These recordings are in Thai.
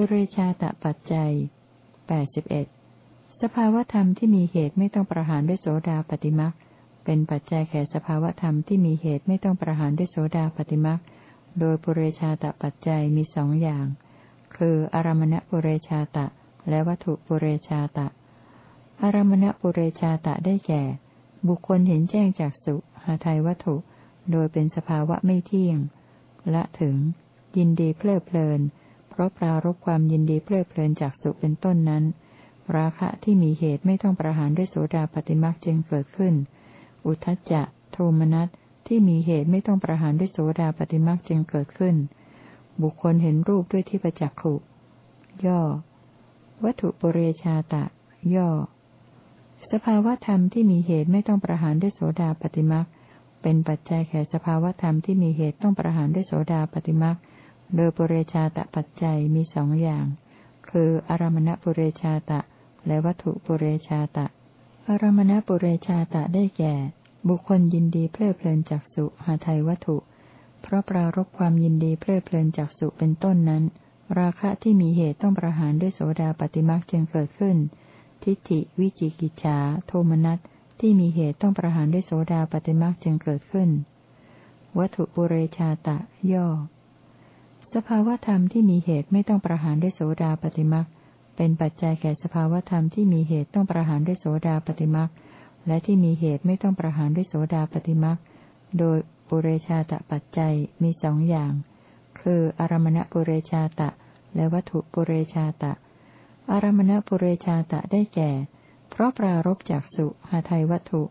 ปุเรชาตปัจจัยแปดสิบเอ็ดสภาวธรรมที่มีเหตุไม่ต้องประหารด้วยโสดาปฏิมักเป็นปัจจัยแก่สภาวธรรมที่มีเหตุไม่ต้องประหารด้วยโสดาปฏิมักโดยปุเรชาตปัจจัยมีสองอย่าง คืออารมณปุเรชาตะ และวัตถุปุเรชาตะ อารมณปุเรชาตะได้แก่ บุคคลเห็นแจ้งจากสุหาไทยวัตถุ โดยเป็นสภาวะไม่เที่ยง ละถึง ยินดีเพลิดเพลิน ราะปรารบความยินดีเพลิดเพลินจากสุเป็นต้นนั้น ราคะที่มีเหตุไม่ต้องประหารด้วยโสดาปฏิมักจึงเกิดขึ้น อุทจจะ โทมนัสที่มีเหตุไม่ต้องประหารด้วยโสดาปฏิมักจึงเกิดขึ้น บุคคลเห็นรูปด้วยที่ประจักขุ ย่อ วัตถุปุเรชาตะ ย่อ สภาวธรรมที่มีเหตุไม่ต้องประหารด้วยโสดาปฏิมักเป็นปัจจัยแก่สภาวธรรมที่มีเหตุต้องประหารด้วยโสดาปฏิมัก โดยปุเรชาตะปัจจัยมีสองอย่าง คืออารมณปุเรชาตะ และวัตถุปุเรชาตะ อารมณปุเรชาตะได้แก่ บุคคลยินดีเพลิดเพลินจากสุหาไทยวัตถุ เพราะปรารบความยินดีเพลิดเพลินจากสุเป็นต้นนั้น ราคะที่มีเหตุต้องประหารด้วยโสดาปฏิมักจึงเกิดขึ้น ทิฏฐิวิจิกิจฉาโทมนัสที่มีเหตุต้องประหารด้วยโสดาปฏิมักจึงเกิดขึ้น วัตถุปุเรชาตะ ย่อ สภาวธรรมที่มีเหตุไม่ต้องประหารด้วยโสดาปฏิมักเป็นปัจจัยแก่สภาวธรรมที่มีเหตุต้องประหารด้วยโสดาปฏิมักและที่มีเหตุไม่ต้องประหารด้วยโสดาปฏิมักโดยปุเรชาตะปัจจัยมีสองอย่าง คืออารมณปุเรชาตะ และวัตถุปุเรชาตะ อารมณปุเรชาตะได้แก่ เพราะปรารบจากสุหาไทยวัตถุ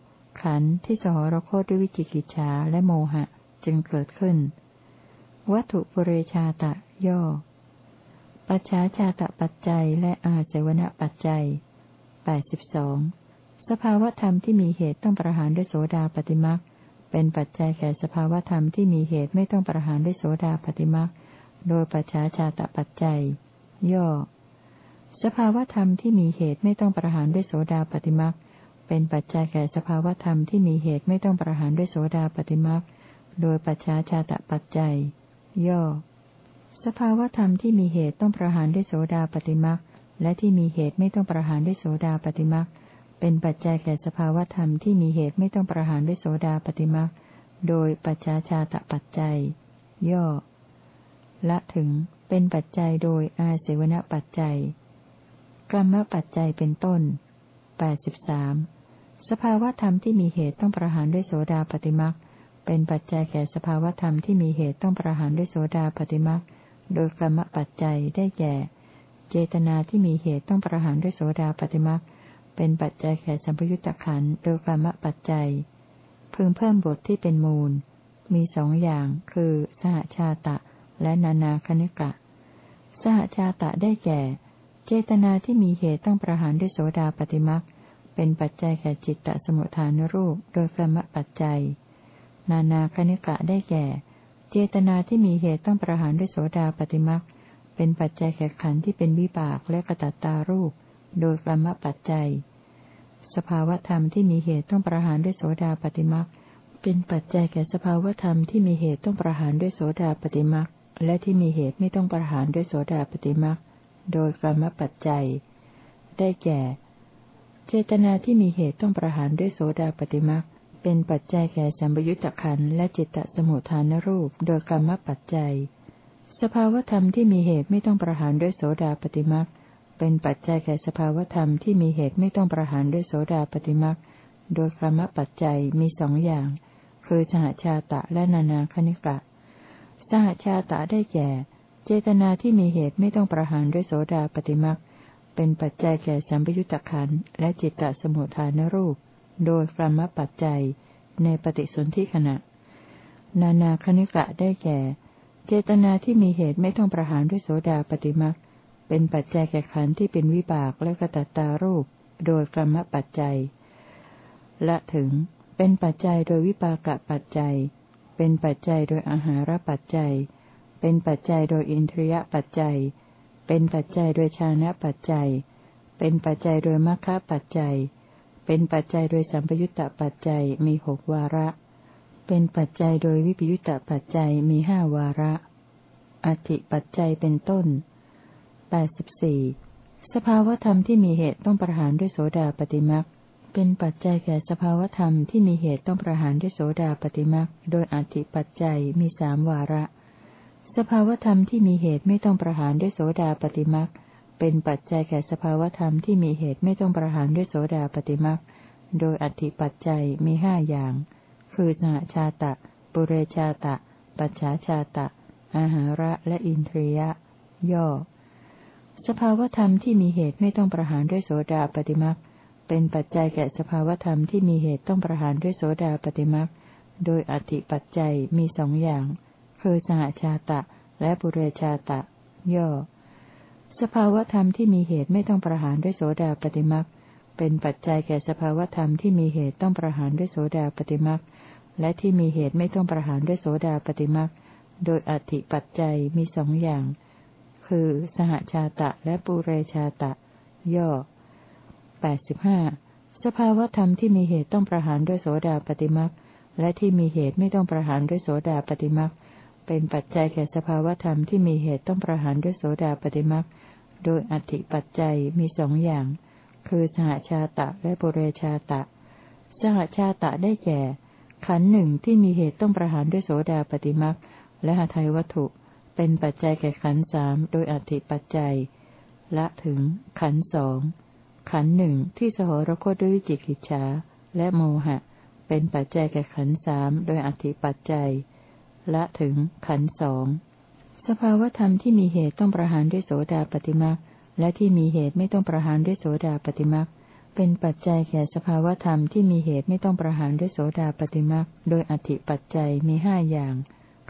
ขันธ์ที่สหรโคด้วยวิจิกิจฉาและโมหะจึงเกิดขึ้น วัตถุปุเรชาตะ ย่อ ปัจฉาชาตะปัจจัยและอาเสวนปัจจัยแปดสิบสองสภาวธรรมที่มีเหตุต้องประหารด้วยโสดาปฏิมักเป็นปัจจัยแก่สภาวธรรมที่มีเหตุไม่ต้องประหารด้วยโสดาปฏิมักโดยปัจฉาชาตปัจจัย ย่อ สภาวธรรมที่มีเหตุไม่ต้องประหารด้วยโสดาปฏิมักเป็นปัจจัยแก่สภาวธรรมที่มีเหตุไม่ต้องประหารด้วยโสดาปฏิมักโดยปัจฉาชาตปัจจัย ย่อ สภาวธรรมที่มีเหตุต้องประหารด้วยโสดาปฏิมักและที่มีเหตุไม่ต้องประหารด้วยโสดาปฏิมักเป็นปัจจัยแก่สภาวธรรมที่มีเหตุไม่ต้องประหารด้วยโสดาปฏิมักโดยปัจจาชาตะปัจจัย ย่อ ละถึงเป็นปัจจัยโดยอาเสวนปัจจัยกรรมปัจจัยเป็นต้นแปดสิบสามสภาวธรรมที่มีเหตุต้องประหารด้วยโสดาปฏิมัก เป็นปัจจัยแก่สภาวธรรมที่มีเหตุต้องประหารด้วยโสดาปฏิมักโดยกรรมปัจจัยได้แก่ เจตนาที่มีเหตุต้องประหารด้วยโสดาปฏิมักเป็นปัจจัยแก่สัมปยุตตะขันโดยกรรมปัจจัยพึงเพิ่มบทที่เป็นมูล มีสองอย่างคือสหชาตะและนานาคณิกะ สหชาตะได้แก่ เจตนาที่มีเหตุต้องประหารด้วยโสดาปฏิมักเป็นปัจจัยแก่จิตตสมุทฐานรูปโดยกรรมปัจจัย นานาคณิกะได้แก่ เจตนาที่มีเหตุต้องประหารด้วยโสดาปฏิมักเป็นปัจจัยแก่ขันที่เป็นวิบากและกระตัตตารูป โดยกรรมปัจจัย สภาวธรรมที่มีเหตุต้องประหารด้วยโสดาปฏิมักเป็นปัจจัยแก่สภาวธรรมที่มีเหตุต้องประหารด้วยโสดาปฏิมักและที่มีเหตุไม่ต้องประหารด้วยโสดาปฏิมักโดยกรรมปัจจัย ได้แก่ เจตนาที่มีเหตุต้องประหารด้วยโสดาปฏิมัก เป็นปัจจัยแก่สัมยุตตะขันและจิตตสมุทฐานรูปโดยกรรมปัจจัย สภาวธรรมที่มีเหตุไม่ต้องประหารด้วยโสดาปฏิมักเป็นปัจจัยแก่สภาวธรรมที่มีเหตุไม่ต้องประหารด้วยโสดาปฏิมักโดยกรรมปัจจัยมีสองอย่าง คือสหชาตะและนานาคณิกะ สหชาตะได้แก่ เจตนาที่มีเหตุไม่ต้องประหารด้วยโสดาปฏิมักเป็นปัจจัยแก่สัมปยุตตะขันและจิตตสมุทฐานรูป โดยกรรมปัจจัย ในปฏิสนธิขณะ นานาคณิกะได้แก่ เจตนาที่มีเหตุไม่ต้องประหารด้วยโสดาปฏิมักเป็นปัจจัยแก่ขันธ์ที่เป็นวิบากและกระตัตตารูป โดยกรรมปัจจัย และถึง เป็นปัจจัยโดยวิปากะปัจจัย เป็นปัจจัยโดยอาหารปัจจัย เป็นปัจจัยโดยอินทรียปัจจัย เป็นปัจจัยโดยชานะปัจจัย เป็นปัจจัยโดยมรรคปัจจัย เป็นปัจจัยโดยสัมปยุตตปัจจัยมีหกวาระ เป็นปัจจัยโดยวิปยุตตปัจจัยมีห้าวาระ อธิปัจจัยเป็นต้นแปดสิบสี่สภาวธรรมที่มีเหตุต้องประหารด้วยโสดาปฏิมักเป็นปัจจัยแก่สภาวธรรมที่มีเหตุต้องประหารด้วยโสดาปฏิมักโดยอธิปัจจัยมีสามวาระ สภาวธรรมที่มีเหตุไม่ต้องประหารด้วยโสดาปฏิมัก เป็นปัจจัยแก่สภาวธรรมที่มีเหตุไม่ต้องประหารด้วยโสดาปฏิมักโดยอธิปัจจัยมีห้าอย่าง คือสหชาตะ ปุเรชาตะ ปัจฉาชาตะ อาหาระและอินทรียะ ย่อ สภาวธรรมที่มีเหตุไม่ต้องประหารด้วยโสดาปฏิมักเป็นปัจจัยแก่สภาวธรรมที่มีเหตุต้องประหารด้วยโสดาปฏิมักโดยอธิปัจจัยมีสองอย่าง คือสหชาตะ และปุเรชาตะ ย่อ สภาวธรรมที่มีเหตุไม่ต้องประหารด้วยโสดาปฏิมักเป็นปัจจัยแก่สภาวธรรมที่มีเหตุต้องประหารด้วยโสดาปฏิมักและที่มีเหตุไม่ต้องประหารด้วยโสดาปฏิมักโดยอธิปัจจัยมีสองอย่าง คือ สหชาตะและปุเรชาตะ ย่อแปดสิบห้าสภาวธรรมที่มีเหตุต้องประหารด้วยโสดาปฏิมักและที่มีเหตุไม่ต้องประหารด้วยโสดาปฏิมักเป็นปัจจัยแก่สภาวธรรมที่มีเหตุต้องประหารด้วยโสดาปฏิมัก โดยอธิปัจจัยมีสองอย่าง คือสหชาตะและปุเรชาตะ สหชาตะได้แก่ ขันหนึ่งที่มีเหตุต้องประหารด้วยโสดาปฏิมักและหาไทยวัตถุ เป็นปัจจัยแก่ขันสามโดยอธิปัจจัย ละถึง ขันสองขันหนึ่งที่สหรคตด้วยวิจิกิจฉาและโมหะ เป็นปัจจัยแก่ขันสามโดยอธิปัจจัย ละถึงขันสอง สภาวธรรมที่มีเหตุต้องประหารด้วยโสดาปฏิมักและที่มีเหตุไม่ต้องประหารด้วยโสดาปฏิมักเป็นปัจจัยแก่สภาวธรรมที่มีเหตุไม่ต้องประหารด้วยโสดาปฏิมักโดยอธิปัจจัยมีห้าอย่าง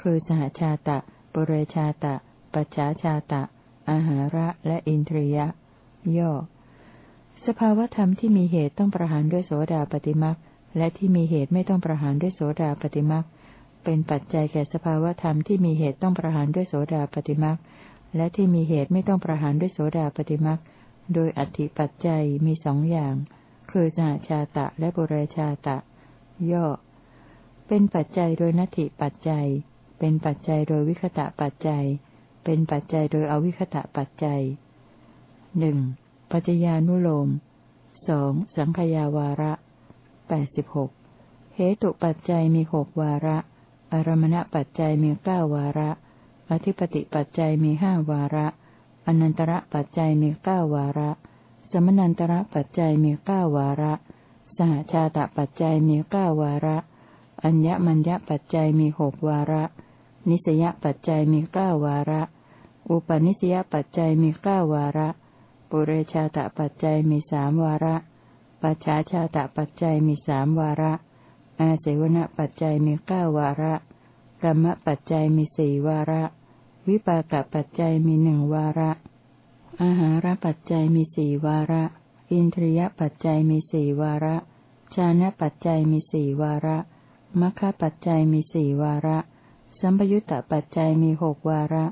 คือสหชาตะปุเรชาตะ ปัจฉาชาตะ อาหาระและอินทรียะ ย่อ สภาวธรรมที่มีเหตุต้องประหารด้วยโสดาปฏิมักและที่มีเหตุไม่ต้องประหารด้วยโสดาปฏิมัก เป็นปัจจัยแก่สภาวธรรมที่มีเหตุต้องประหารด้วยโสดาปฏิมักและที่มีเหตุไม่ต้องประหารด้วยโสดาปฏิมักโดยอธิปัจจัยมีสองอย่าง คือสหชาตะและบุเรชาตะ ย่อ เป็นปัจจัยโดยนัตถิปัจจัย เป็นปัจจัยโดยวิคตะปัจจัย เป็นปัจจัยโดยอวิคตะปัจจัยหนึ่งปัจจญานุโลมสองสังขยาวาระแปดสิบหกเหตุปัจจัยมีหกวาระ อารมณปัจจัยมีเก้าวาระ อธิปติปัจจัยมีห้าวาระ อนันตระปัจจัยมีเก้าวาระ สมนันตระปัจจัยมีเก้าวาระ สหชาตปัจจัยมีเก้าวาระ อัญญมัญญปัจจัยมีหกวาระ นิสยปัจจัยมีเก้าวาระ อุปนิสยปัจจัยมีเก้าวาระ ปุเรชาตปัจจัยมีสามวาระ ปัจฉาชาตปัจจัยมีสามวาระ อาเสวนปัจจัยมีเก้าวาระกรรมปัจจัยมีสี่วาระ วิปากปัจจัยมีหนึ่งวาระ อาหารปัจจัยมีสี่วาระ อินทรียปัจจัยมีสี่วาระ ชานะปัจจัยมีสี่วาระมัคคะปัจจัยมีสี่วาระ สัมปยุตตปัจจัยมีหกวาระ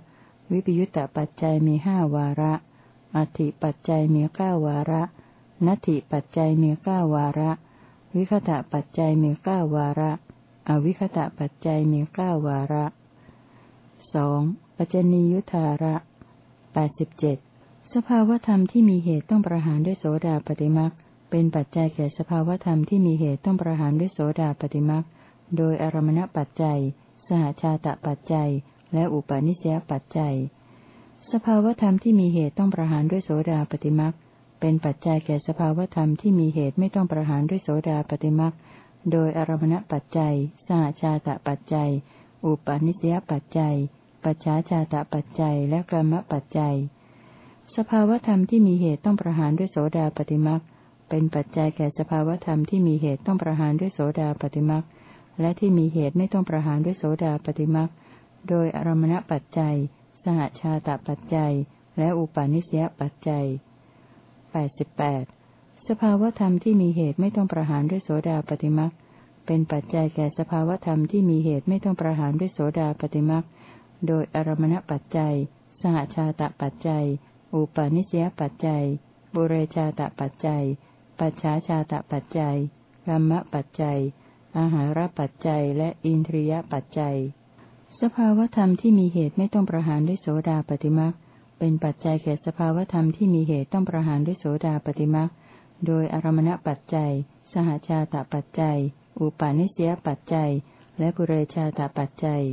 วิปยุตตปัจจัยมีห้าวาระอธิปัจจัยมีเก้าวาระนัตถิปัจจัยมีเก้าวาระ วิคตะปัจจัยมีเก้าวาระ อวิคตะปัจจัยมีเก้าวาระสองปัจจนียุทธาระแปดสิบเจ็ดสภาวธรรมที่มีเหตุต้องประหารด้วยโสดาปฏิมักเป็นปัจจัยแก่สภาวธรรมที่มีเหตุต้องประหารด้วยโสดาปฏิมักโดยอารมณปัจจัย สหชาตะปัจจัย และอุปาณิสยปัจจัย สภาวธรรมที่มีเหตุต้องประหารด้วยโสดาปฏิมัก เป็นปัจจัยแก่สภาวธรรมที่มีเหตุไม่ต้องประหารด้วยโสดาปฏิมักโดยอารมณปัจจัย สหชาตปัจจัย อุปาณิสยปัจจัย ปัจฉาชาตปัจจัย และกรรมปัจจัย สภาวธรรมที่มีเหตุต้องประหารด้วยโสดาปฏิมักเป็นปัจจัยแก่สภาวธรรมที่มีเหตุต้องประหารด้วยโสดาปฏิมักและที่มีเหตุไม่ต้องประหารด้วยโสดาปฏิมักโดยอารมณปัจจัย สหชาตปัจจัย และอุปาณิสยปัจจัย 88สภาวธรรมที่มีเหตุไม่ต้องประหารด้วยโสดาปฏิมักเป็นปัจจัยแก่สภาวธรรมที่มีเหตุไม่ต้องประหารด้วยโสดาปฏิมักโดยอารมณปัจจัย สหชาตปัจจัย อุปาณิสยปัจจัย บุเรชาตปัจจัย ปัจฉาชาตปัจจัยรรมะปัจจัย อาหารปัจจัย และอินทรียปัจจัย สภาวธรรมที่มีเหตุไม่ต้องประหารด้วยโสดาปฏิมัก เป็นปัจจัยแก่สภาวธรรมที่มีเหตุต้องประหารด้วยโสดาปฏิมักโดยอารมณปัจจัย สหชาตปัจจัย อุปาณิสยปัจจัย และปุเรชาตปัจจัย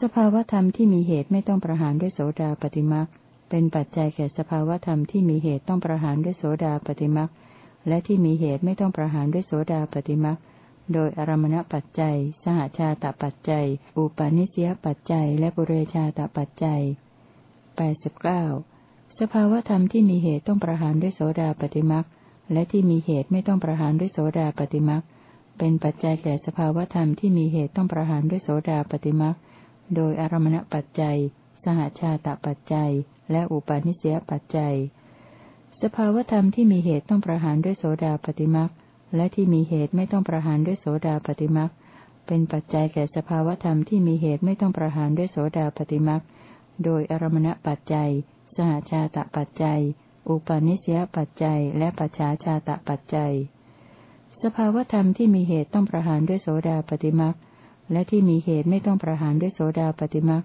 สภาวธรรมที่มีเหตุไม่ต้องประหารด้วยโสดาปฏิมักเป็นปัจจัยแก่สภาวธรรมที่มีเหตุต้องประหารด้วยโสดาปฏิมักและที่มีเหตุไม่ต้องประหารด้วยโสดาปฏิมักโดยอารมณปัจจัย สหชาตปัจจัย อุปาณิสยปัจจัย และปุเรชาตปัจจัย แปดสิบเก้าสภาวธรรมที่มีเหตุต้องประหารด้วยโสดาปฏิมักและที่มีเหตุไม่ต้องประหารด้วยโสดาปฏิมักเป็นปัจจัยแก่สภาวธรรมที่มีเหตุต้องประหารด้วยโสดาปฏิมักโดยอารมณปัจจัย สหชาตปัจจัย และอุปาณิสยปัจจัย สภาวธรรมที่มีเหตุต้องประหารด้วยโสดาปฏิมักและที่มีเหตุไม่ต้องประหารด้วยโสดาปฏิมักเป็นปัจจัยแก่สภาวธรรมที่มีเหตุไม่ต้องประหารด้วยโสดาปฏิมัก โดยอารมณปัจจัย สหชาตปัจจัย อุปาณิสยปัจจัย และปัจฉาชาตปัจจัย สภาวธรรมที่มีเหตุต้องประหารด้วยโสดาปฏิมักและที่มีเหตุไม่ต้องประหารด้วยโสดาปฏิมัก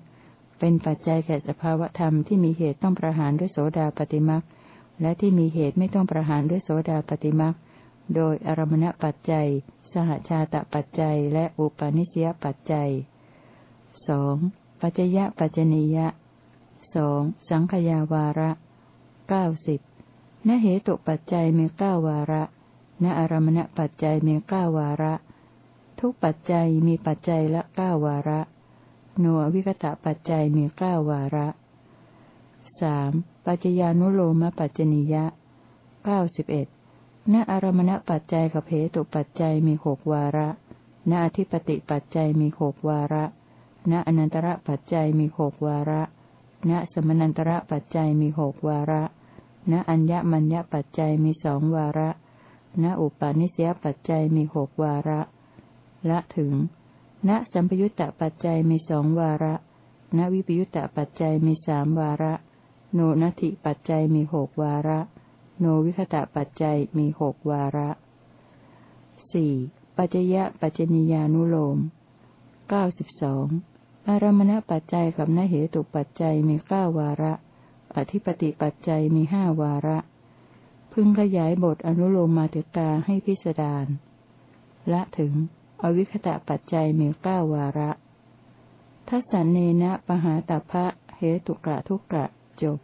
เป็นปัจจัยแก่สภาวธรรมที่มีเหตุต้องประหารด้วยโสดาปฏิมักและที่มีเหตุไม่ต้องประหารด้วยโสดาปฏิมักโดยอารมณปัจจัย สหชาตปัจจัย และอุปาณิสยปัจจัยสองปัจจยปัจจนิยะ สองสังขยาวาระเก้าสิบนเหตุปัจจัยมีเก้าวาระณอารมณปัจจัยมีเก้าวาระ ทุกปัจจัยมีปัจจัยละเก้าวาระหนัววิกตะปัจจัยมีเก้าวาระสามปัจจญานุโลมปัจจนิยะเก้าสิบเอ็ดณอารมณปัจจัยกับเหตุปัจจัยมีหกวาระณอธิปติปัจจัยมีหกวาระณอนันตระปัจจัยมีหกวาระ ณสมนันตระปัจจัยมีหกวาระ ณอัญญมัญญปัจจัยมีสองวาระ ณอุปาณิสยปัจจัยมีหกวาระ ละถึง ณสัมปยุตตปัจจัยมีสองวาระ ณวิปยุตตปัจจัยมีสามวาระ โนนัตถิปัจจัยมีหกวาระ โนวิคตะปัจจัยมีหกวาระสี่ปัจจยะปัจจนิยานุโลมเก้าสิบสอง อารมณปัจจัยกับนเหตุปัจจัยมีเก้าวาระ อธิปติปัจจัยมีห้าวาระ พึงขยายบทอนุโลมมาติกาให้พิสดารละถึง อวิคตะปัจจัยมีเก้าวาระทัศนเนนะปหาตาภะเหตุกะทุกกะจบ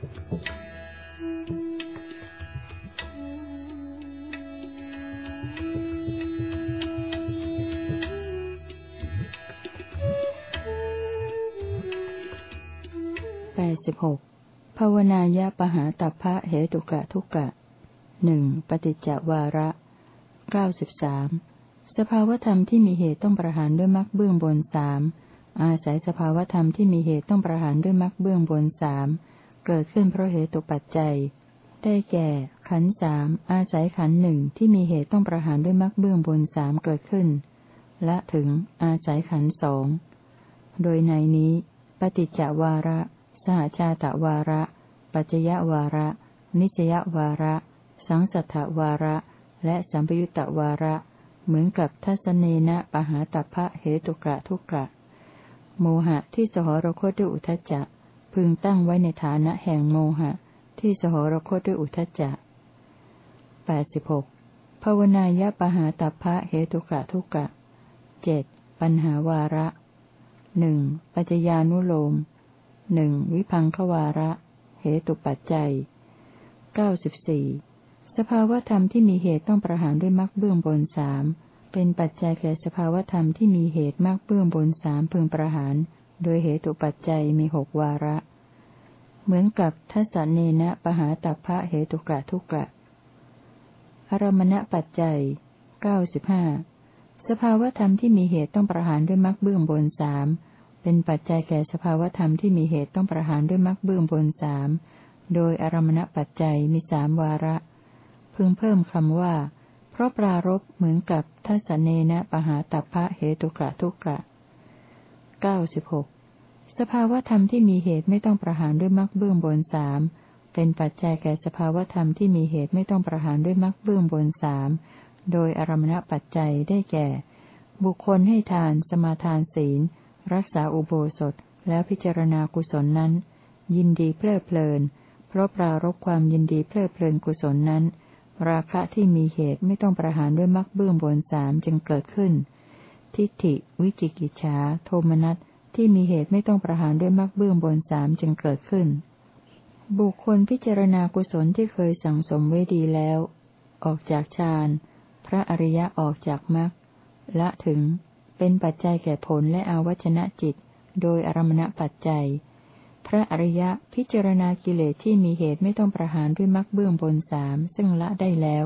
Thank you. แปดสิบหกภาวนายะปหาตัพพะเหตุกะทุกะหนึ่งปฏิจจวาระเก้าสิบสามสภาวธรรมที่มีเหตุต้องประหารด้วยมรรคเบื้องบนสามอาศัยสภาวธรรมที่มีเหตุต้องประหารด้วยมรรคเบื้องบนสามเกิดขึ้นเพราะเหตุปัจจัย ได้แก่ ขันสามอาศัยขันหนึ่งที่มีเหตุต้องประหารด้วยมรรคเบื้องบนสามเกิดขึ้น และถึงอาศัยขันสองโดยในนี้ ปฏิจจวาระ หชาตวาระ ปัจจยวาระ นิจยวาระ สังสัทธวาระ และสัมปยุตตวาระ เหมือนกับทัศเนนะปหาตัพะเหตุกะทุกะ โมหะที่สหรคตด้วยอุทจจะ พึงตั้งไว้ในฐานะแห่งโมหะ ที่สหรคตด้วยอุทจจะแปดสิบหกภาวนายะปหาตัพะเหตุกะทุกกะเจ็ดปัญหาวาระหนึ่งปัจจญานุโลม หนึ่งวิพังควาระ เหตุปัจจัยเก้าสิบสี่สภาวธรรมที่มีเหตุต้องประหารด้วยมรรคเบื้องบนสามเป็นปัจจัยแก่สภาวธรรมที่มีเหตุมรรคเบื้องบนสามพึงประหาร โดยเหตุปัจจัยมีหกวาระ เหมือนกับทัศเนนะปหาตัพพะเหตุกะทุกะอารมณปัจจัยเก้าสิบห้าสภาวธรรมที่มีเหตุต้องประหารด้วยมรรคเบื้องบนสาม เป็นปัจจัยแก่สภาวธรรมที่มีเหตุต้องประหารด้วยมรรคเบื้องบนสามโดยอารมณปัจจัยมีสามวาระ พึงเพิ่มคำว่า เพราะปรารบเหมือนกับทัศเนนะปหาตัพพะเหตุกะทุกะเก้าสิบหกสภาวธรรมที่มีเหตุไม่ต้องประหารด้วยมรรคเบื้องบนสามเป็นปัจจัยแก่สภาวธรรมที่มีเหตุไม่ต้องประหารด้วยมรรคเบื้องบนสามโดยอารมณปัจจัยได้แก่ บุคคลให้ทาน สมาทานศีล รักษาอุโบสถแล้วพิจารณากุศลนั้น ยินดีเพลิดเพลิน เพราะปรารบความยินดีเพลิดเพลินกุศลนั้น ราคะที่มีเหตุไม่ต้องประหารด้วยมรรคเบื้องบนสามจึงเกิดขึ้น ทิฏฐิ วิจิกิจฉาโทมนัสที่มีเหตุไม่ต้องประหารด้วยมรรคเบื้องบนสามจึงเกิดขึ้น บุคคลพิจารณากุศลที่เคยสั่งสมไว้ดีแล้ว ออกจากฌานพระอริยะออกจากมรรคละถึง เป็นปัจจัยแก่ผลและอาวัชนะจิต โดยอารมณปัจจัย พระอริยะพิจารณากิเลสที่มีเหตุไม่ต้องประหารด้วยมรรคเบื้องบนสามซึ่งละได้แล้ว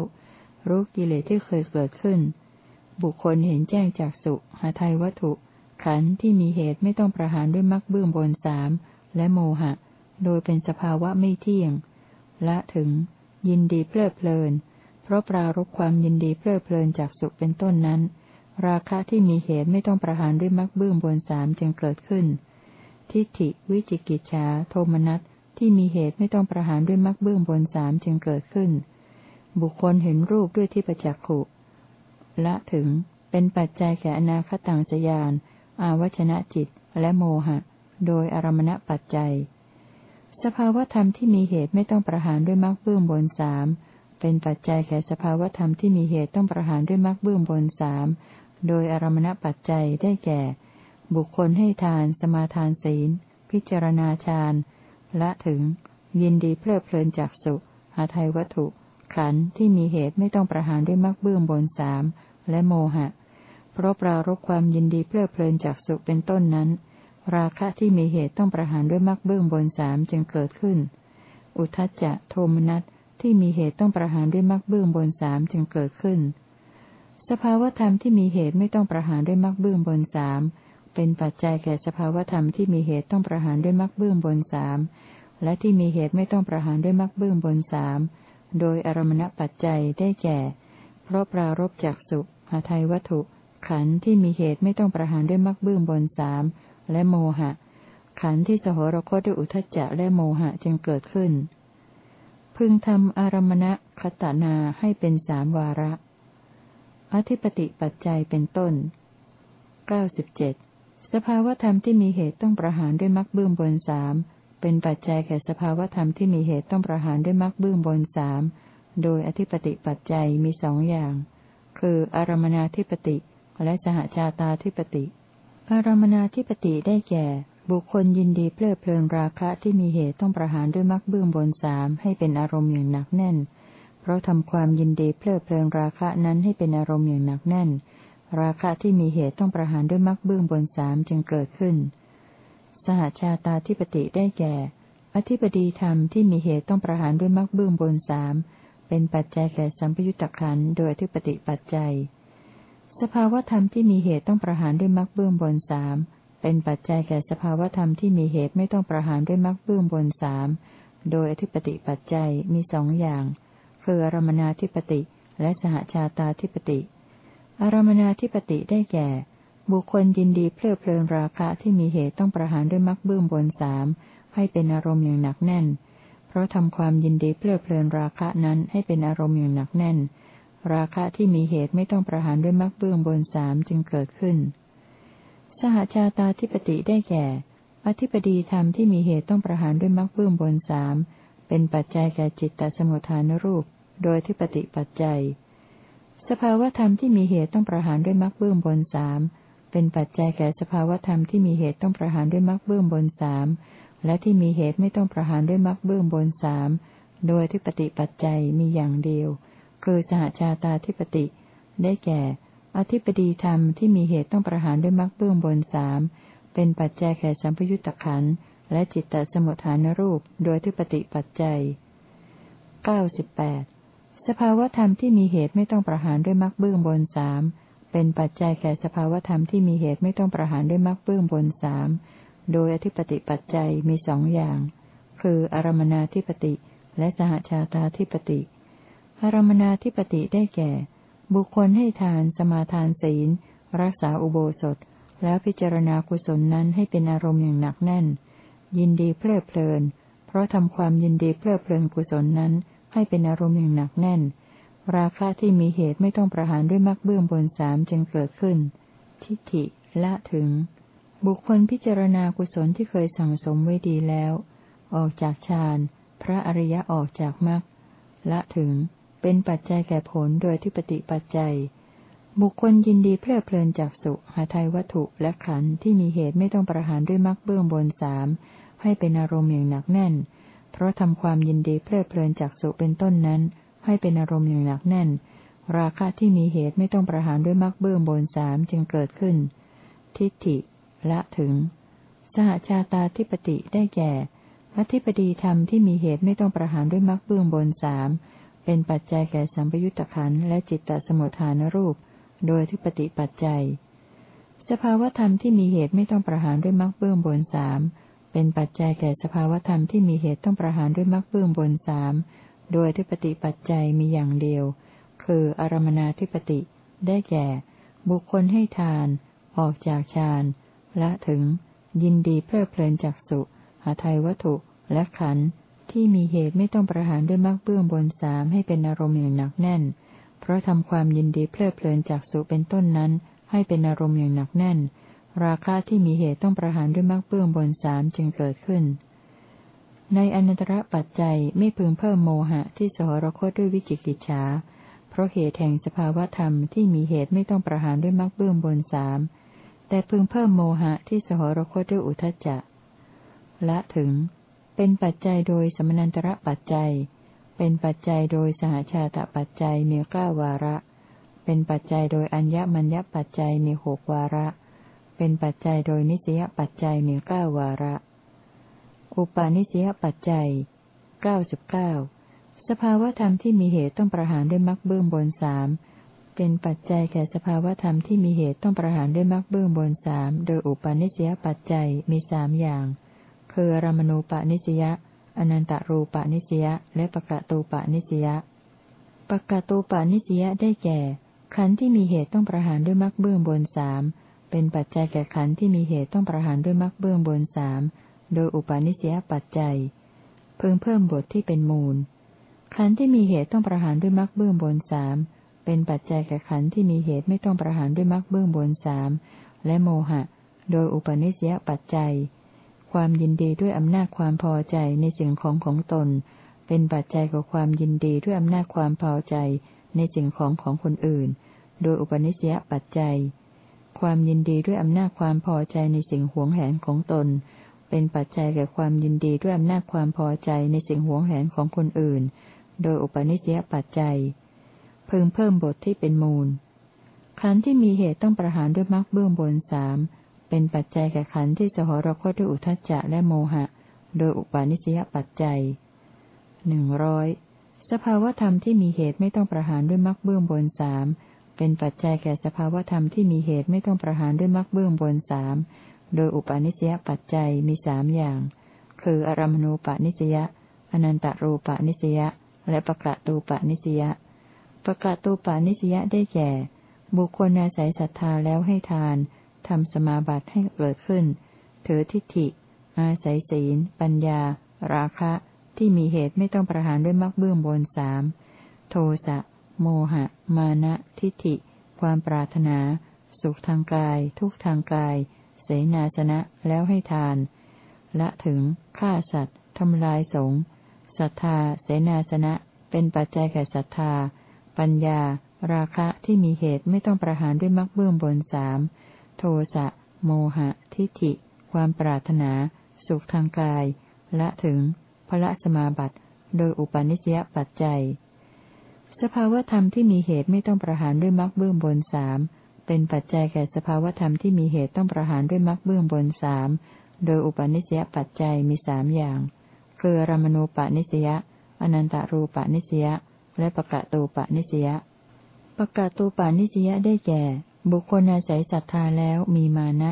รู้กิเลสที่เคยเกิดขึ้น บุคคลเห็นแจ้งจากสุหาไทยวัตถุ ขันธ์ที่มีเหตุไม่ต้องประหารด้วยมรรคเบื้องบนสามและโมหะ โดยเป็นสภาวะไม่เที่ยง ละถึง ยินดีเพลิดเพลิน เพราะปรารบความยินดีเพลิดเพลินจากสุเป็นต้นนั้น ราคะที่มีเหตุไม่ต้องประหารด้วยมรรคเบื้องบนสามจึงเกิดขึ้น ทิฏฐิวิจิกิจฉาโทมนัสที่มีเหตุไม่ต้องประหารด้วยมรรคเบื้องบนสามจึงเกิดขึ้น บุคคลเห็นรูปด้วยที่ประจักขุละถึงเป็นปัจจัยแก่อนาคตังสยาน อาวัชนะจิต และโมหะ โดยอารมณปัจจัย สภาวธรรมที่มีเหตุไม่ต้องประหารด้วยมรรคเบื้องบนสามเป็นปัจจัยแก่สภาวธรรมที่มีเหตุต้องประหารด้วยมรรคเบื้องบนสาม โดยอารมณปัจจัยได้แก่ บุคคลให้ทาน สมาทานศีล พิจารณาฌานละถึง ยินดีเพลิดเพลินจากสุหาไทยวัตถุ ขันธ์ที่มีเหตุไม่ต้องประหารด้วยมรรคเบื้องบนสามและโมหะ เพราะปรารบความยินดีเพลิดเพลินจากสุเป็นต้นนั้น ราคะที่มีเหตุต้องประหารด้วยมรรคเบื้องบนสามจึงเกิดขึ้น อุทจจะโทมนัสที่มีเหตุต้องประหารด้วยมรรคเบื้องบนสามจึงเกิดขึ้น สภาวธรรมที่มีเหตุไม่ต้องประหารด้วยมรรคเบื้องบนสามเป็นปัจจัยแก่สภาวธรรมที่มีเหตุต้องประหารด้วยมรรคเบื้องบนสามและที่มีเหตุไม่ต้องประหารด้วยมรรคเบื้องบนสามโดยอารมณปัจจัยได้แก่ เพราะปรารบจากสุหาไทยวัตถุ ขันธ์ที่มีเหตุไม่ต้องประหารด้วยมรรคเบื้องบนสามและโมหะ ขันธ์ที่สหรคตด้วยอุทจจะและโมหะจึงเกิดขึ้น พึงทำอารมณคตนาให้เป็นสามวาระ อธิปติปัจจัยเป็นต้นเก้าสิบเจ็ดสภาวธรรมที่มีเหตุต้องประหารด้วยมรรคเบื้องบนสามเป็นปัจจัยแก่สภาวธรรมที่มีเหตุต้องประหารด้วยมรรคเบื้องบนสามโดยอธิปติปัจจัยมีสองอย่าง คืออารมนาธิปติ และสหชาตาธิปติ อารมนาธิปติได้แก่ บุคคลยินดีเพลิดเพลินราคะที่มีเหตุต้องประหารด้วยมรรคเบื้องบนสามให้เป็นอารมณ์อย่างหนักแน่น เพราะทำความยินดีเพลิดเพลินราคะนั้นให้เป็นอารมณ์อย่างหนักแน่น ราคะที่มีเหตุต้องประหารด้วยมรรคเบื้องบนสามจึงเกิดขึ้น สหชาตาธิปติได้แก่ อธิปดีธรรมที่มีเหตุต้องประหารด้วยมรรคเบื้องบนสามเป็นปัจจัยแก่สัมปยุตตะขันโดยอธิปติปัจจัย สภาวธรรมที่มีเหตุต้องประหารด้วยมรรคเบื้องบนสามเป็นปัจจัยแก่สภาวธรรมที่มีเหตุไม่ต้องประหารด้วยมรรคเบื้องบนสามโดยอธิปติปัจจัยมีสองอย่าง คืออารมนาธิปติ และสหชาตาธิปติ อารมนาธิปติได้แก่ บุคคลยินดีเพลิดเพลินราคะที่มีเหตุต้องประหารด้วยมรรคเบื้องบนสามให้เป็นอารมณ์อย่างหนักแน่น เพราะทำความยินดีเพลิดเพลินราคะนั้นให้เป็นอารมณ์อย่างหนักแน่น ราคะที่มีเหตุไม่ต้องประหารด้วยมรรคเบื้องบนสามจึงเกิดขึ้น สหชาตาธิปติได้แก่ อธิปดีธรรมที่มีเหตุต้องประหารด้วยมรรคเบื้องบนสาม เป็นปัจจัยแก่จิตตสมุทฐานรูป โดยที่ปฏิปัจจัย สภาวธรรมที่มีเหตุต้องประหารด้วยมรรคเบื้องบนสามเป็นปัจจัยแก่สภาวธรรมที่มีเหตุต้องประหารด้วยมรรคเบื้องบนสามและที่มีเหตุไม่ต้องประหารด้วยมรรคเบื้องบนสามโดยที่ปฏิปัจจัยมีอย่างเดียว คือสหชาตาธิปติ ได้แก่ อธิปดีธรรมที่มีเหตุต้องประหารด้วยมรรคเบื้องบนสามเป็นปัจจัยแก่สัมพยุตตะขันธ์ และจิตตสมุทฐานรูปโดยที่ปฏิปัจจัยเก้าสิบแปดสภาวธรรมที่มีเหตุไม่ต้องประหารด้วยมรรคเบื้องบนสามเป็นปัจจัยแก่สภาวธรรมที่มีเหตุไม่ต้องประหารด้วยมรรคเบื้องบนสามโดยอธิปติปัจจัยมีสองอย่าง คืออารมนาธิปติ และสหชาตาธิปติ อารมนาธิปติได้แก่ บุคคลให้ทานสมาทานศีล รักษาอุโบสถ แล้วพิจารณากุศลนั้นให้เป็นอารมณ์อย่างหนักแน่น ยินดีเพลิดเพลิน เพราะทำความยินดีเพลิดเพลินกุศลนั้นให้เป็นอารมณ์อย่างหนักแน่น ราคะที่มีเหตุไม่ต้องประหารด้วยมรรคเบื้องบนสามจึงเกิดขึ้น ทิฏฐิละถึง บุคคลพิจารณากุศลที่เคยสั่งสมไว้ดีแล้ว ออกจากฌานพระอริยะออกจากมรรคละถึง เป็นปัจจัยแก่ผลโดยที่ปฏิปัจจัย บุคคลยินดีเพลิดเพลินจากสุหาไทยวัตถุและขันธ์ที่มีเหตุไม่ต้องประหารด้วยมรรคเบื้องบนสาม ให้เป็นอารมณ์อย่างหนักแน่น เพราะทำความยินดีเพลิดเพลินจากสุเป็นต้นนั้น ให้เป็นอารมณ์อย่างหนักแน่น ราคะที่มีเหตุไม่ต้องประหารด้วยมรรคเบื้องบนสามจึงเกิดขึ้น ทิฏฐิ ละถึง สหชาตาธิปติได้แก่อธิปดีธรรมที่มีเหตุไม่ต้องประหารด้วยมรรคเบื้องบนสามเป็นปัจจัยแก่สัมปยุตตะขันและจิตตสมุทฐานรูป โดยที่ปฏิปัจจัย สภาวธรรมที่มีเหตุไม่ต้องประหารด้วยมรรคเบื้องบนสาม เป็นปัจจัยแก่สภาวธรรมที่มีเหตุต้องประหารด้วยมรรคเบื้องบนสามโดยที่ปฏิปัจจัยมีอย่างเดียว คืออารมนาธิปติ ได้แก่ บุคคลให้ทาน ออกจากฌานละถึง ยินดีเพลิดเพลินจากสุหาไทยวัตถุและขันธ์ที่มีเหตุไม่ต้องประหารด้วยมรรคเบื้องบนสามให้เป็นอารมณ์อย่างหนักแน่น เพราะทำความยินดีเพลิดเพลินจากสุเป็นต้นนั้น ให้เป็นอารมณ์อย่างหนักแน่น ราคะที่มีเหตุต้องประหารด้วยมรรคเบื้องบนสามจึงเกิดขึ้น ในอนันตระปัจจัยไม่พึงเพิ่มโมหะที่สหรคตด้วยวิจิกิจฉา เพราะเหตุแห่งสภาวธรรมที่มีเหตุไม่ต้องประหารด้วยมรรคเบื้องบนสามแต่พึงเพิ่มโมหะที่สหรคตด้วยอุทจจะละถึง เป็นปัจจัยโดยสมนันตระปัจจัย เป็นปัจจัยโดยสหชาตปัจจัยมีเก้าวาระ เป็นปัจจัยโดยอัญญมัญญปัจจัยมีหกวาระ เป็นปัจจัยโดยนิสยปัจจัยมีเก้าวาระ อุปาณิสยปัจจัยเก้าสิบเก้าสภาวธรรมที่มีเหตุต้องประหารด้วยมรรคเบื้องบนสามเป็นปัจจัยแก่สภาวธรรมที่มีเหตุต้องประหารด้วยมรรคเบื้องบนสามโดยอุปาณิสยปัจจัยมีสามอย่าง คือรามณูปนิสยาอนันตรูปนิสยาและปะกะตูปนิสยาปะกะตูปนิสยาได้แก่ ขันธ์ที่มีเหตุต้องประหารด้วยมรรคเบื้องบนสาม เป็นปัจจัยแก่ขันธ์ที่มีเหตุต้องประหารด้วยมรรคเบื้องบนสามโดยอุปาณิสยปัจจัยเพิ่งเพิ่มบทที่เป็นมูล ขันธ์ที่มีเหตุต้องประหารด้วยมรรคเบื้องบนสามเป็นปัจจัยแก่ขันธ์ที่มีเหตุไม่ต้องประหารด้วยมรรคเบื้องบนสามและโมหะ โดยอุปาณิสยปัจจัย ความยินดีด้วยอำนาจความพอใจในสิ่งของของตน เป็นปัจจัยกับความยินดีด้วยอำนาจความพอใจในสิ่งของของคนอื่น โดยอุปนิสัยปัจจัย ความยินดีด้วยอำนาจความพอใจในสิ่งหวงแหนของตน เป็นปัจจัยแก่ความยินดีด้วยอำนาจความพอใจในสิ่งหวงแหนของคนอื่น โดยอุปนิสัยปัจจัยเพิ่มเพิ่มบทที่เป็นมูล ขันธ์ที่มีเหตุต้องประหารด้วยมรรคเบื้องบนสามเป็นปัจจัยแก่ขันธ์ที่สหรคตด้วยอุทจจะและโมหะ โดยอุปาณิสยปัจจัยหนึ่งร้อยสภาวธรรมที่มีเหตุไม่ต้องประหารด้วยมรรคเบื้องบนสาม เป็นปัจจัยแก่สภาวธรรมที่มีเหตุไม่ต้องประหารด้วยมรรคเบื้องบนสามโดยอุปาณิสยปัจจัยมีสามอย่าง คืออารมณูปนิสยาอนันตรูปนิสยาและปะกะตูปนิสยาปะกะตูปนิสยาได้แก่ บุคคลอาศัยศรัทธาแล้วให้ทานทำสมาบัติให้เกิดขึ้น ถือทิฏฐิ อาศัยศีล ปัญญา ราคะ ที่มีเหตุไม่ต้องประหารด้วยมรรคเบื้องบนสามโทสะ โมหะ มานะ ทิฏฐิ ความปรารถนา สุขทางกาย ทุกทางกาย เสนาสนะ แล้วให้ทาน ละถึง ฆ่าสัตว์ ทำลายสงศรัทธา เสนาสนะ เป็นปัจจัยแก่ศรัทธา ปัญญา ราคะที่มีเหตุไม่ต้องประหารด้วยมรรคเบื้องบนสาม โทสะ โมหะ ทิฏฐิ ความปรารถนา สุขทางกาย ละถึงพระสมาบัติ โดยอุปาณิสยปัจจัย สภาวธรรมที่มีเหตุไม่ต้องประหารด้วยมรรคเบื้องบนสามเป็นปัจจัยแก่สภาวธรรมที่มีเหตุต้องประหารด้วยมรรคเบื้องบนสามโดยอุปาณิสยปัจจัยมีสามอย่าง คือรมณูปนิสยาอนันตารูปนิสยาและปะกะตูปนิสยาปะกะตูปนิสยาได้แก่ บุคคลอาศัยศรัทธาแล้วมีมานะ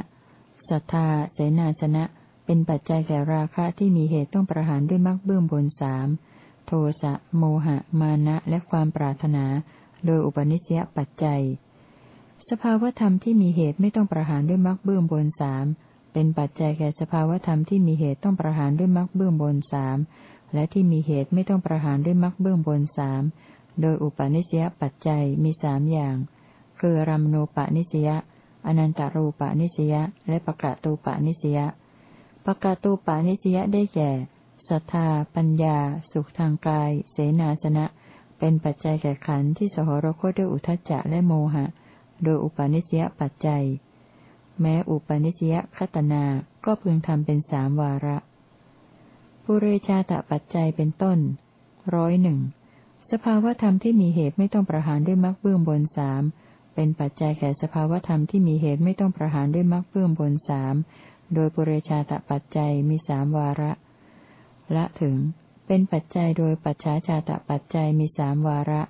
ศรัทธาเสนาสนะ เป็นปัจจัยแก่ราคะที่มีเหตุต้องประหารด้วยมรรคเบื้องบนสาม โทสะโมหะ มานะและความปรารถนา โดยอุปนิสยปัจจัย สภาวธรรมที่มีเหตุไม่ต้องประหารด้วยมรรคเบื้องบนสามเป็นปัจจัยแก่สภาวธรรมที่มีเหตุต้องประหารด้วยมรรคเบื้องบนสามและที่มีเหตุไม่ต้องประหารด้วยมรรคเบื้องบนสามโดยอุปนิสยปัจจัยมีสามอย่าง คือรัมโนปนิสยาอนันตารูปนิสยาและปะกะตูปนิสยาปะกะตูปนิสยาได้แก่ ศรัทธา ปัญญา สุขทางกาย เสนาสนะ เป็นปัจจัยแก่ขันธ์ที่สหรคตด้วยอุทจจะและโมหะ โดยอุปาณิสยปัจจัย แม้อุปาณิสยคตนา ก็พึงทำเป็นสามวาระปุเรชาตปัจจัยเป็นต้น ร้อยหนึ่ง สภาวธรรมที่มีเหตุไม่ต้องประหารด้วยมรรคเบื้องบนสามเป็นปัจจัยแก่สภาวธรรมที่มีเหตุไม่ต้องประหารด้วยมรรคเบื้องบนสามโดยปุเรชาตปัจจัยมีสามวาระ ละถึง เป็นปัจจัยโดยปัจฉาชาตปัจจัยมีสามวาระ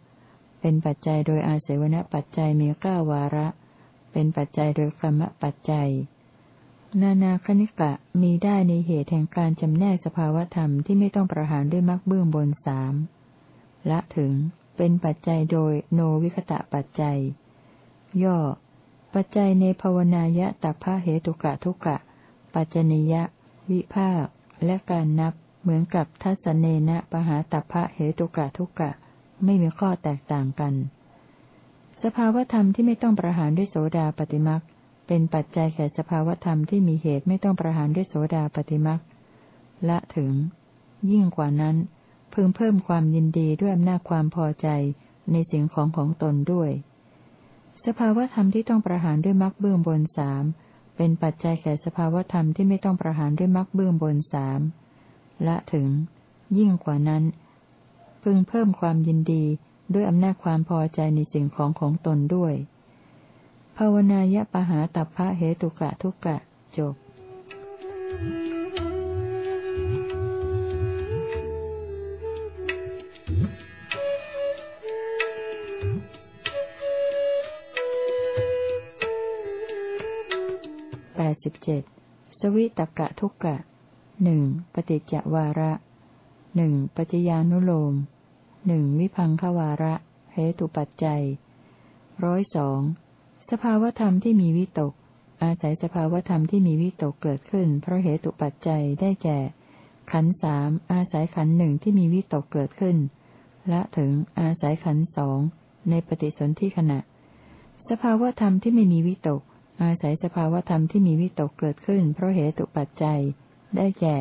เป็นปัจจัยโดยอาเสวนปัจจัยมีเก้าวาระ เป็นปัจจัยโดยกรรมปัจจัย นานาคณิกะมีได้ในเหตุแห่งการจำแนกสภาวธรรมที่ไม่ต้องประหารด้วยมรรคเบื้องบนสามละถึง เป็นปัจจัยโดยโนวิคตะปัจจัย ย่อ ปัจจัยในภาวนายะตัพพะเหตุกะทุกะ ปัจจนิยะ วิภาคและการนับ เหมือนกับทัศเนนะปหาตัพะเหตุกะทุกะ ไม่มีข้อแตกต่างกัน สภาวธรรมที่ไม่ต้องประหารด้วยโสดาปฏิมักเป็นปัจจัยแก่สภาวธรรมที่มีเหตุไม่ต้องประหารด้วยโสดาปฏิมักละถึง ยิ่งกว่านั้น พึงเพิ่มความยินดีด้วยอำนาจความพอใจในสิ่งของของตนด้วย สภาวธรรมที่ต้องประหารด้วยมรรคเบื้องบนสามเป็นปัจจัยแก่สภาวธรรมที่ไม่ต้องประหารด้วยมรรคเบื้องบนสาม ละถึง ยิ่งกว่านั้น พึงเพิ่มความยินดีด้วยอำนาจความพอใจในสิ่งของของตนด้วย ภาวนายปหาตัพพะเหตุกะทุกะจบแปดสิบเจ็ดสวิตกะทุกะ หนึ่งปฏิจจวาระหนึ่งปัจจญานุโลมหนึ่งวิพังควาระเหตุปัจจัยร้อยสองสภาวธรรมที่มีวิตก อาศัยสภาวธรรมที่มีวิตกเกิดขึ้น เพราะเหตุปัจจัยได้แก่ ขันสามอาศัยขันหนึ่งที่มีวิตกเกิดขึ้น และถึงอาศัยขันสองในปฏิสนธิขณะ สภาวธรรมที่ไม่มีวิตก อาศัยสภาวธรรมที่มีวิตกเกิดขึ้น เพราะเหตุปัจจัย ได้แก่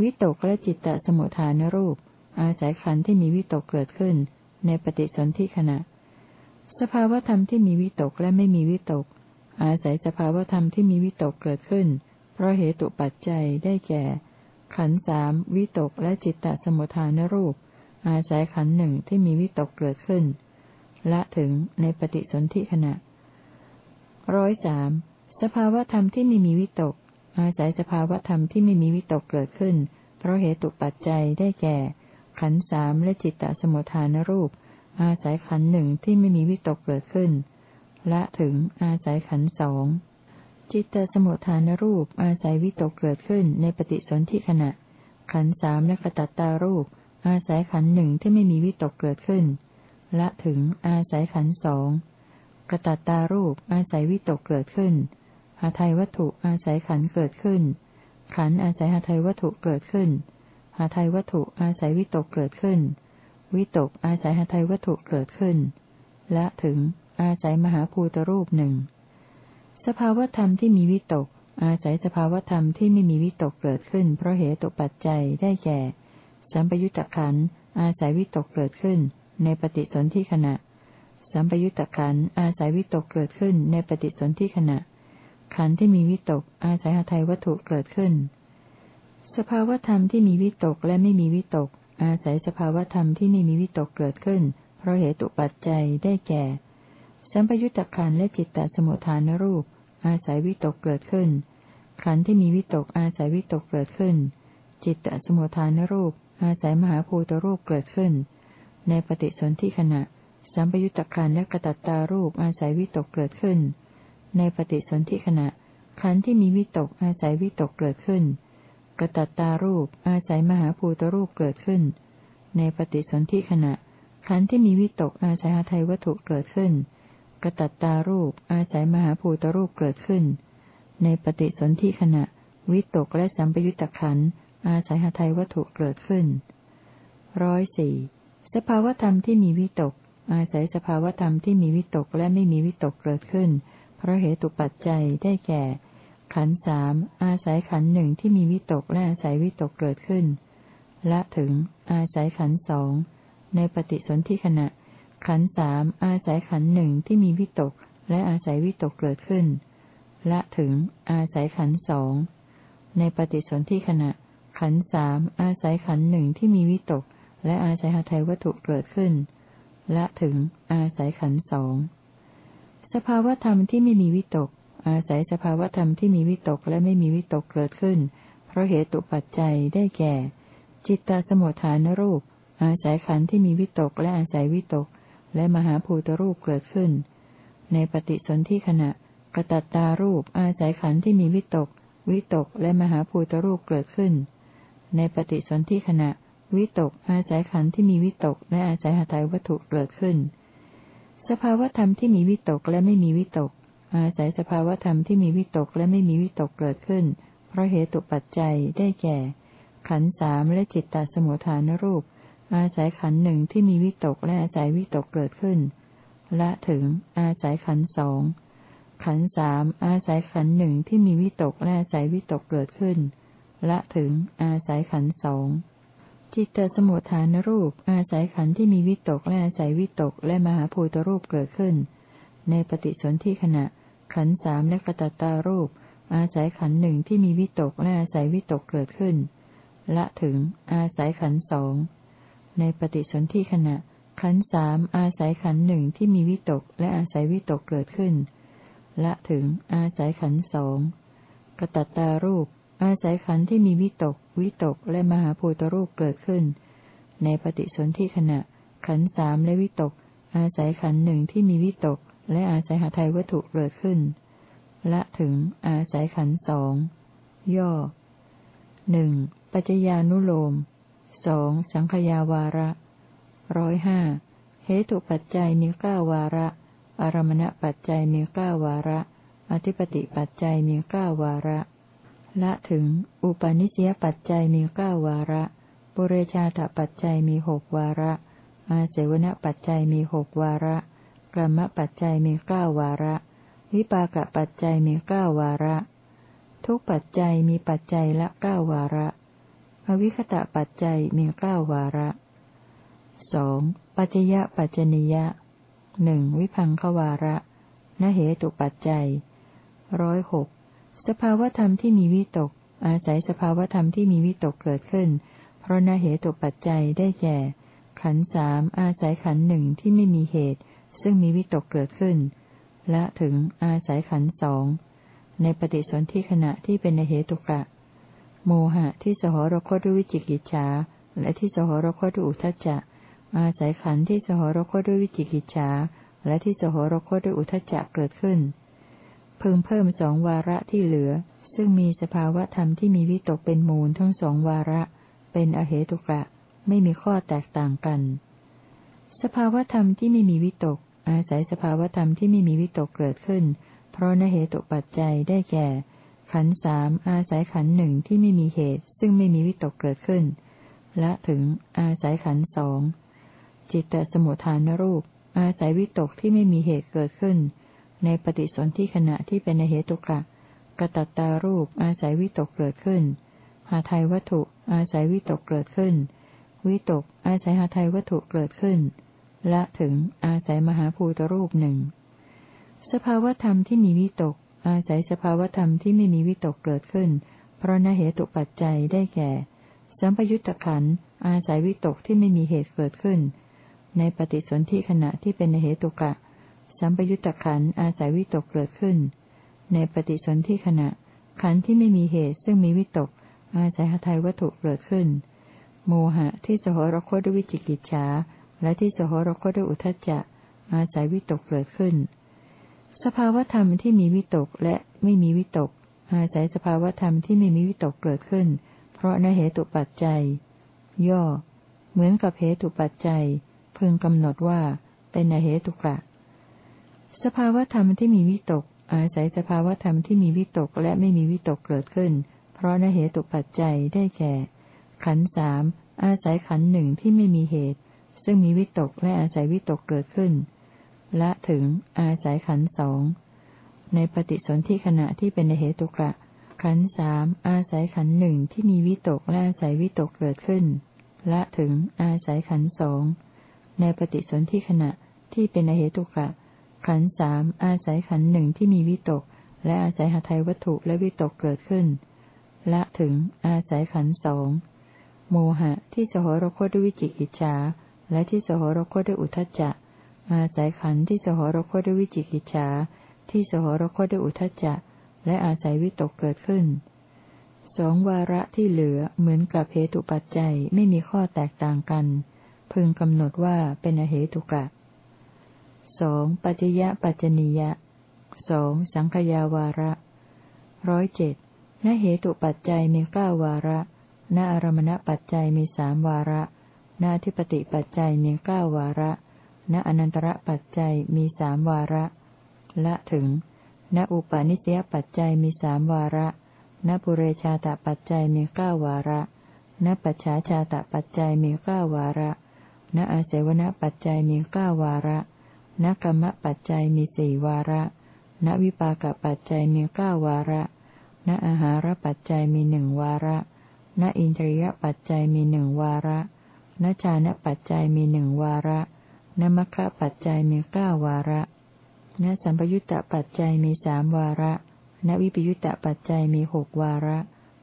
วิตกและจิตตสมุทฐานรูป อาศัยขันที่มีวิตกเกิดขึ้น ในปฏิสนธิขณะ สภาวธรรมที่มีวิตกและไม่มีวิตก อาศัยสภาวธรรมที่มีวิตกเกิดขึ้น เพราะเหตุปัจจัยได้แก่ ขันสามวิตกและจิตตสมุทฐานรูป อาศัยขันหนึ่งที่มีวิตกเกิดขึ้น ละถึงในปฏิสนธิขณะร้อยสามสภาวธรรมที่ไม่มีวิตก อาศัยสภาวธรรมที่ไม่มีวิตกเกิดขึ้น เพราะเหตุปัจจัยได้แก่ ขันสามและจิตตสมุทฐานรูป อาศัยขันหนึ่งที่ไม่มีวิตกเกิดขึ้นและถึงอาศัยขันสองจิตตสมุทฐานรูปอาศัยวิตกเกิดขึ้นในปฏิสนธิขณะ ขันสามและกตัตตารูป อาศัยขันหนึ่งที่ไม่มีวิตกเกิดขึ้นและถึงอาศัยขันสองกตัตตารูปอาศัยวิตกเกิดขึ้น หาไทยวัตถุอาศัยขันเกิดขึ้น ขันอาศัยหาไทยวัตถุเกิดขึ้น หาไทยวัตถุอาศัยวิตกเกิดขึ้น วิตกอาศัยหาไทยวัตถุเกิดขึ้น และถึงอาศัยมหาภูตรูปหนึ่ง สภาวธรรมที่มีวิตก อาศัยสภาวธรรมที่ไม่มีวิตกเกิดขึ้น เพราะเหตุตปัจจัยได้แก่ สัมปยุตตะขันอาศัยวิตกเกิดขึ้น ในปฏิสนธิขณะ สัมปยุตตะขันอาศัยวิตกเกิดขึ้นในปฏิสนธิขณะ ขันที่มีวิตก อาศัยหทัยวัตถุเกิดขึ้น สภาวธรรมที่มีวิตกและไม่มีวิตก อาศัยสภาวธรรมที่ไม่มีวิตกเกิดขึ้น เพราะเหตุปัจจัยได้แก่ สัมปยุตตะขันและจิตตสมุทฐานรูป อาศัยวิตกเกิดขึ้น ขันธ์ที่มีวิตกอาศัยวิตกเกิดขึ้น จิตตสมุทฐานรูป อาศัยมหาภูตรูปเกิดขึ้น ในปฏิสนธิขณะ สัมปยุตตะขันและกระตัตตารูปอาศัยวิตกเกิดขึ้น ในปฏิสนธิขณะ ขันธ์ที่มีวิตกอาศัยวิตกเกิดขึ้น กระตัตตารูปอาศัยมหาภูตรูปเกิดขึ้น ในปฏิสนธิขณะ ขันธ์ที่มีวิตกอาศัยหาไทยวัตถุเกิดขึ้น กระตัตตารูปอาศัยมหาภูตรูปเกิดขึ้น ในปฏิสนธิขณะ วิตกและสัมปยุตตะขันธ์อาศัยหาไทยวัตถุเกิดขึ้นร้อยสี่สภาวธรรมที่มีวิตก อาศัยสภาวธรรมที่มีวิตกและไม่มีวิตกเกิดขึ้น เพราะเหตุปัจจัยได้แก่ ขันสามอาศัยขันหนึ่งที่มีวิตกและอาศัยวิตกเกิดขึ้น และถึง อาศัยขันสองในปฏิสนธิขณะ ขันสามอาศัยขันหนึ่งที่มีวิตกและอาศัยวิตกเกิดขึ้น และถึง อาศัยขันสองในปฏิสนธิขณะ ขันสามอาศัยขันหนึ่งที่มีวิตก และอาศัยหาไทยวัตถุเกิดขึ้น และถึง อาศัยขันสอง สภาวธรรมที่ไม่มีวิตก อาศัยสภาวธรรมที่มีวิตกและไม่มีวิตกเกิดขึ้น เพราะเหตุปัจจัยได้แก่ จิตตสมุทฐานรูป อาศัยขันธ์ที่มีวิตกและอาศัยวิตก และมหาภูตรูปเกิดขึ้น ในปฏิสนธิขณะกระตัตตารูป อาศัยขันธ์ที่มีวิตก วิตกและมหาภูตรูปเกิดขึ้น ในปฏิสนธิขณะ วิตกอาศัยขันธ์ที่มีวิตกและอาศัยหาไทยวัตถุเกิดขึ้น สภาวธรรมที่มีวิตกและไม่มีวิตก อาศัยสภาวธรรมที่มีวิตกและไม่มีวิตกเกิดขึ้น เพราะเหตุปัจจัยได้แก่ ขันสามและจิตตสมุทฐานรูป อาศัยขันหนึ่งที่มีวิตกและอาศัยวิตกเกิดขึ้น ละถึง อาศัยขันสองขันสามอาศัยขันหนึ่งที่มีวิตกและอาศัยวิตกเกิดขึ้น ละถึง อาศัยขันสอง จิตตสมุทฐานรูป อาศัยขันธ์ที่มีวิตกและอาศัยวิตกและมหาภูตรูปเกิดขึ้น ในปฏิสนธิขณะ ขันธ์สามและกตัตารูป อาศัยขันธ์หนึ่งที่มีวิตกและอาศัยวิตกเกิดขึ้น ละถึง อาศัยขันธ์สองในปฏิสนธิขณะ ขันธ์สามอาศัยขันธ์หนึ่งที่มีวิตกและอาศัยวิตกเกิดขึ้น ละถึง อาศัยขันธ์สองกตตารูป อาศัยขันธ์ที่มีวิตก วิตกและมหาภูตรูปเกิดขึ้น ในปฏิสนธิขณะ ขันสามและวิตก อาศัยขันหนึ่งที่มีวิตก และอาศัยหาไทยวัตถุเกิดขึ้น ละถึงอาศัยขันสองย่อหนึ่งปัจจญานุโลมสองสังขยาวาระร้อยห้าเหตุปัจจัยมีเก้าวาระ อารมณปัจจัยมีเก้าวาระ อธิปติปัจจัยมีเก้าวาระ ละถึง อุปาณิสยปัจจัยมีเก้าวาระ ปุเรชาตปัจจัยมีหกวาระ อาเสวนปัจจัยมีหกวาระกรรมปัจจัยมีเก้าวาระ วิปากปัจจัยมีเก้าวาระ ทุกปัจจัยมีปัจจัยละเก้าวาระ อวิคตะปัจจัยมีเก้าวาระสองปัจจยปัจจนิยะหนึ่งวิพังควาระนเหตุปัจจัยร้อยหก สภาวธรรมที่มีวิตก อาศัยสภาวธรรมที่มีวิตกเกิดขึ้น เพราะนาเหตุปัจจัยได้แก่ ขันสามอาศัยขันหนึ่งที่ไม่มีเหตุ ซึ่งมีวิตกเกิดขึ้น และถึงอาศัยขันสองในปฏิสนธิขณะที่เป็นนเหตุกะ โมหะที่สหรคตด้วยวิจิกิจฉาและที่สหรคตด้วยอุทจจะ อาศัยขันที่สหรคตด้วยวิจิกิจฉาและที่สหรคตด้วยอุทจจะเกิดขึ้น พึงเพิ่มสองวาระที่เหลือ ซึ่งมีสภาวะธรรมที่มีวิตกเป็นมูลทั้งสองวาระ เป็นอเหตุกะ ไม่มีข้อแตกต่างกัน สภาวะธรรมที่ไม่มีวิตก อาศัยสภาวะธรรมที่ไม่มีวิตกเกิดขึ้น เพราะนเหตุปัจจัยได้แก่ ขันสามอาศัยขันหนึ่งที่ไม่มีเหตุ ซึ่งไม่มีวิตกเกิดขึ้น และถึงอาศัยขันสองจิตตสมุทฐานรูป อาศัยวิตกที่ไม่มีเหตุเกิดขึ้น ในปฏิสนธิขณะที่เป็นในเหตุกะกระตัตตารูปอาศัยวิตกเกิดขึ้น หาไทยวัตถุอาศัยวิตกเกิดขึ้น วิตกอาศัยหาไทยวัตถุเกิดขึ้น และถึงอาศัยมหาภูตรูปหนึ่ง สภาวธรรมที่มีวิตก อาศัยสภาวธรรมที่ไม่มีวิตกเกิดขึ้น เพราะนเหตุปัจจัยได้แก่ สัมปยุตตะขันอาศัยวิตกที่ไม่มีเหตุเกิดขึ้น ในปฏิสนธิขณะที่เป็นในเหตุกะ สัมปยุตตะขันอาศัยวิตกเกิดขึ้น ในปฏิสนธิขณะ ขันที่ไม่มีเหตุซึ่งมีวิตก อาศัยหทัยวัตถุเกิดขึ้น โมหะที่สหรคตด้วยวิจิกิจฉาและที่สหรคตด้วยอุทจจะ อาศัยวิตกเกิดขึ้น สภาวธรรมที่มีวิตกและไม่มีวิตก อาศัยสภาวธรรมที่ไม่มีวิตกเกิดขึ้น เพราะนเหตุปัจจัย ย่อ เหมือนกับเหตุปัจจัยพึงกำหนดว่าเป็นนเหตุกะ สภาวธรรมที่มีวิตก อาศัยสภาวธรรมที่มีวิตกและไม่มีวิตกเกิดขึ้น เพราะนเหตุปัจจัยได้แก่ ขันสามอาศัยขันหนึ่งที่ไม่มีเหตุ ซึ่งมีวิตกและอาศัยวิตกเกิดขึ้นและถึงอาศัยขันสองในปฏิสนธิขณะที่เป็นเหตุกะ ขันสามอาศัยขันหนึ่งที่มีวิตกและอาศัยวิตกเกิดขึ้น ละถึงอาศัยขันสองในปฏิสนธิขณะที่เป็นเหตุกะ ขันสามอาศัยขันหนึ่งที่มีวิตก และอาศัยหทัยวัตถุและวิตกเกิดขึ้น ละถึงอาศัยขันสองโมหะที่สหรคตด้วยวิจิกิจฉาและที่สหรคตด้วยอุทจจะ อาศัยขันที่สหรคตด้วยวิจิกิจฉาที่สหรคตด้วยอุทจจะ และอาศัยวิตกเกิดขึ้นสองวาระที่เหลือเหมือนกับเหตุปัจจัยไม่มีข้อแตกต่างกัน พึงกำหนดว่าเป็นอเหตุกะ สองปัจยะปัจจนิยะสองสังขยาวาระร้อยเจ็ดนเหตุปัจจัยมีเก้าวาระณอารมณปัจจัยมีสามวาระณทิปติปัจจัยมีเก้าวาระ ณอนันตระปัจจัยมีสามวาระ ละถึง ณอุปาณิสยปัจจัยมีสามวาระ ณปุเรชาตปัจจัยมีเก้าวาระ ณปัจฉาชาตปัจจัยมีเก้าวาระ ณอาเสวนปัจจัยมีเก้าวาระ ณกรรมปัจจัยมีสี่วาระ ณวิปากปัจจัยมีเก้าวาระ ณอาหารปัจจัยมีหนึ่งวาระ ณอินทรียปัจจัยมีหนึ่งวาระณชานะปัจจัยมีหนึ่งวาระณมัคคะปัจจัยมีเก้าวาระ ณสัมปยุตตปัจจัยมีสามวาระ ณวิปยุตตปัจจัยมีหกวาระ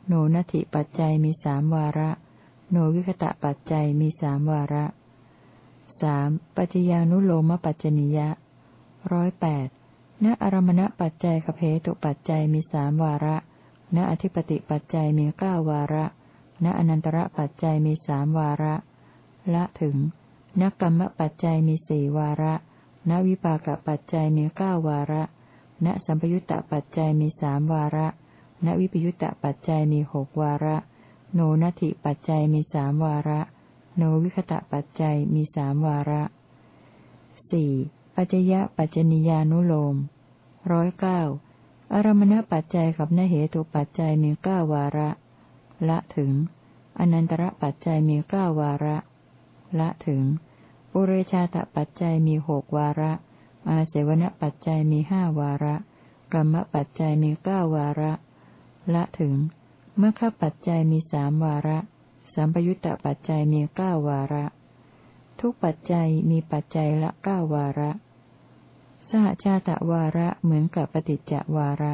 โนนัตถิปัจจัยมีสามวาระ โนวิคตะปัจจัยมีสามวาระ สามปัจจญานุโลมปัจจนิยะร้อยแปดณอารมณปัจจัยกเพตุปัจจัยมีสามวาระ ณอธิปติปัจจัยมีเก้าวาระ ณอนันตระปัจจัยมีสามวาระ ละถึง ณกรรมปัจจัยมีสี่วาระ ณวิปากปัจจัยมีเก้าวาระ ณสัมปยุตตปัจจัยมีสามวาระ ณวิปยุตตปัจจัยมีหกวาระ โนนัตถิปัจจัยมีสามวาระ โนวิคตะปัจจัยมีสามวาระสี่ปัจจยะปัจจนิยานุโลมร้อยเก้าอารมณปัจจัยกับนเหตุปัจจัยมีเก้าวาระ ละถึง อนันตระปัจจัยมีเก้าวาระ ละถึง ปุเรชาตปัจจัยมีหกวาระ อาเสวนปัจจัยมีห้าวาระกรรมปัจจัยมีเก้าวาระ ละถึงเมื่อข้าปัจจัยมีสามวาระ สัมปยุตตปัจจัยมีเก้าวาระ ทุกปัจจัยมีปัจจัยละเก้าวาระ สหชาตวาระเหมือนกับปฏิจจวาระ